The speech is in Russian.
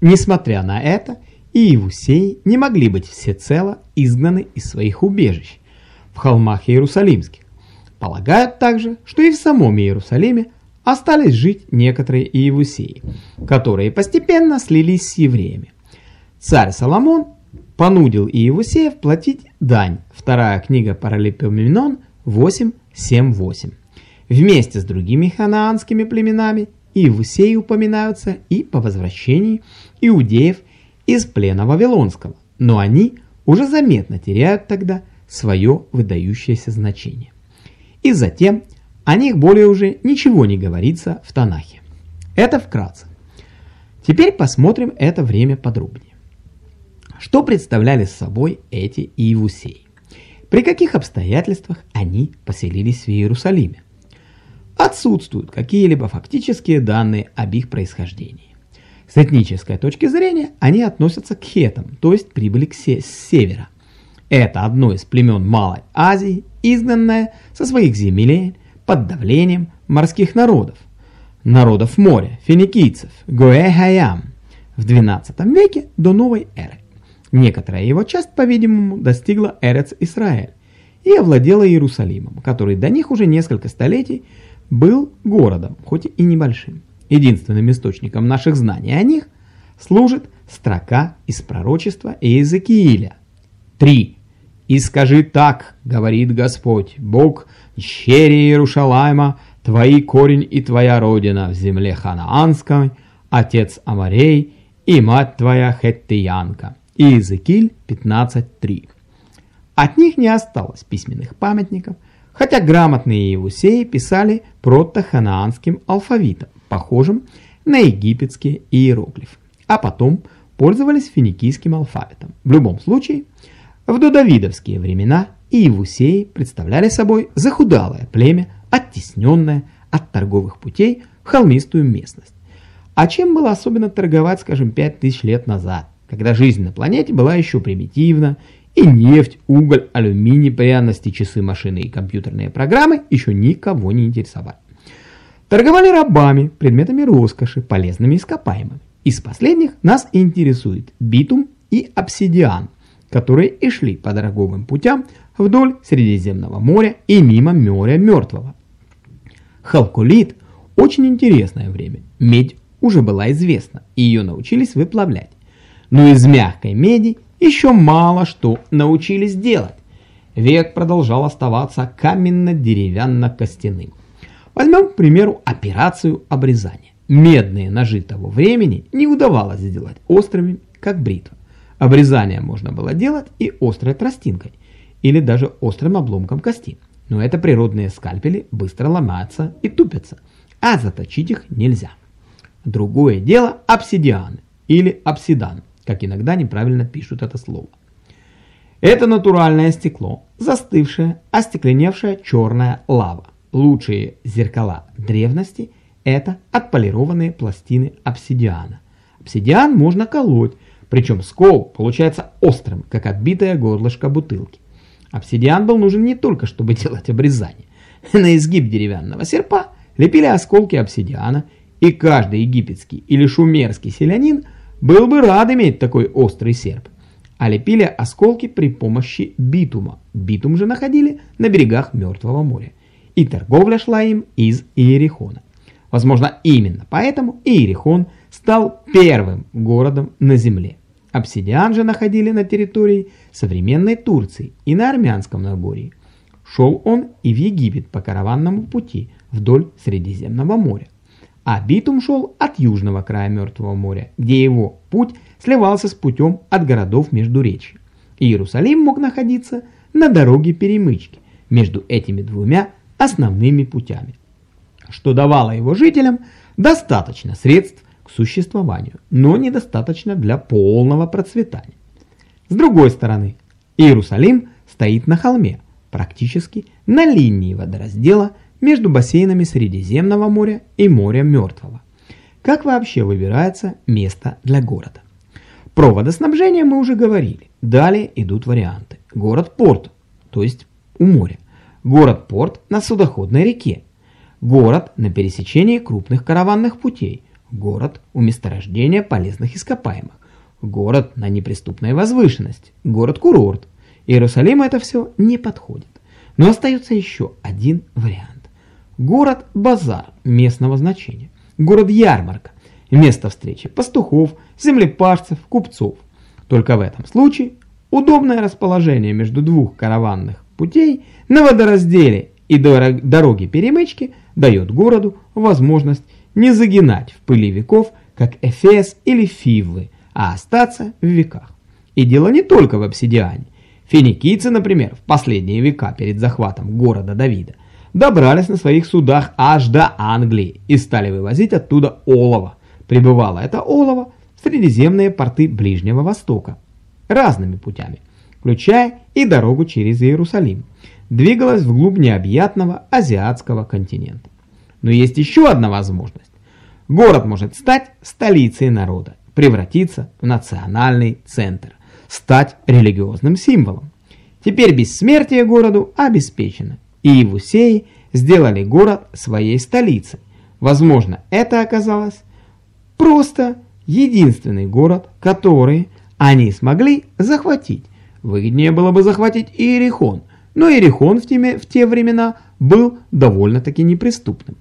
Несмотря на это, Иевусеи не могли быть всецело изгнаны из своих убежищ в холмах Иерусалимских. Полагают также, что и в самом Иерусалиме остались жить некоторые Иевусеи, которые постепенно слились с евреями. Царь Соломон понудил Иевусеев платить дань. Вторая книга Паралипоменон 8.7.8. Вместе с другими ханаанскими племенами Иевусеи упоминаются и по возвращении иудеев из плена Вавилонского, но они уже заметно теряют тогда свое выдающееся значение. И затем о них более уже ничего не говорится в Танахе. Это вкратце. Теперь посмотрим это время подробнее. Что представляли собой эти Иевусеи? При каких обстоятельствах они поселились в Иерусалиме? Отсутствуют какие-либо фактические данные об их происхождении. С этнической точки зрения они относятся к хетам, то есть прибыли к се с севера. Это одно из племен Малой Азии, изгнанное со своих земель под давлением морских народов, народов моря, финикийцев, Гоэ-Хаям в XII веке до новой эры. Некоторая его часть, по-видимому, достигла Эрец-Исраэль и овладела Иерусалимом, который до них уже несколько столетий был городом, хоть и небольшим. Единственным источником наших знаний о них служит строка из пророчества Иезекииля. 3. «И скажи так, — говорит Господь, Бог, щери Иерушалайма, твои корень и твоя родина в земле ханаанской, отец Амарей и мать твоя Хеттиянка». Иезекииль 15.3. От них не осталось письменных памятников, хотя грамотные евусеи писали протоханаанским алфавитом, похожим на египетские иероглифы, а потом пользовались финикийским алфавитом. В любом случае, в додавидовские времена иевусеи представляли собой захудалое племя, оттесненное от торговых путей в холмистую местность. А чем было особенно торговать, скажем, 5000 лет назад, когда жизнь на планете была еще примитивна, и нефть, уголь, алюминий, пряности, часы, машины и компьютерные программы еще никого не интересовали. Торговали рабами, предметами роскоши, полезными ископаемыми. Из последних нас интересует битум и обсидиан, которые и шли по дороговым путям вдоль Средиземного моря и мимо моря Мертвого. Халкулит – очень интересное время. Медь уже была известна, и ее научились выплавлять. Но из мягкой меди еще мало что научились делать. Век продолжал оставаться каменно-деревянно-костяным. Возьмем, к примеру, операцию обрезания. Медные ножи того времени не удавалось сделать острыми, как бритва. Обрезание можно было делать и острой тростинкой, или даже острым обломком кости. Но это природные скальпели быстро ломаются и тупятся, а заточить их нельзя. Другое дело обсидианы или обсидан, как иногда неправильно пишут это слово. Это натуральное стекло, застывшее, остекленевшая черная лава. Лучшие зеркала древности – это отполированные пластины обсидиана. Обсидиан можно колоть, причем скол получается острым, как отбитое горлышко бутылки. Обсидиан был нужен не только, чтобы делать обрезание. На изгиб деревянного серпа лепили осколки обсидиана, и каждый египетский или шумерский селянин был бы рад иметь такой острый серп. А лепили осколки при помощи битума. Битум же находили на берегах Мертвого моря и торговля шла им из Иерихона. Возможно, именно поэтому Иерихон стал первым городом на земле. Обсидиан же находили на территории современной Турции и на Армянском Нагорье. Шел он и в Египет по караванному пути вдоль Средиземного моря. А битум шел от южного края Мертвого моря, где его путь сливался с путем от городов Междуречья. Иерусалим мог находиться на дороге перемычки между этими двумя основными путями, что давало его жителям достаточно средств к существованию, но недостаточно для полного процветания. С другой стороны, Иерусалим стоит на холме, практически на линии водораздела между бассейнами Средиземного моря и моря Мертвого. Как вообще выбирается место для города? Про водоснабжение мы уже говорили. Далее идут варианты. Город-порт, то есть у моря. Город-порт на судоходной реке. Город на пересечении крупных караванных путей. город у месторождения полезных ископаемых, город на неприступной возвышенности, город-курорт. Иерусалиму это все не подходит. Но остается еще один вариант. Город-базар местного значения, город-ярмарка, место встречи пастухов, землепашцев, купцов. Только в этом случае удобное расположение между двух караванных путей на водоразделе и дороги перемычки дает городу возможность не загинать в пыли веков, как Эфес или Фивы, а остаться в веках. И дело не только в обсидиане. Финикийцы, например, в последние века перед захватом города Давида, добрались на своих судах аж до Англии и стали вывозить оттуда олово. Прибывало это олово в средиземные порты Ближнего Востока разными путями, включая и дорогу через Иерусалим. Двигалась вглубь необъятного азиатского континента. Но есть еще одна возможность. Город может стать столицей народа, превратиться в национальный центр, стать религиозным символом. Теперь бессмертие городу обеспечено, и Евусеи сделали город своей столицей. Возможно, это оказалось просто единственный город, который они смогли захватить. Выгоднее было бы захватить Иерихон, но Иерихон в те, в те времена был довольно-таки неприступным.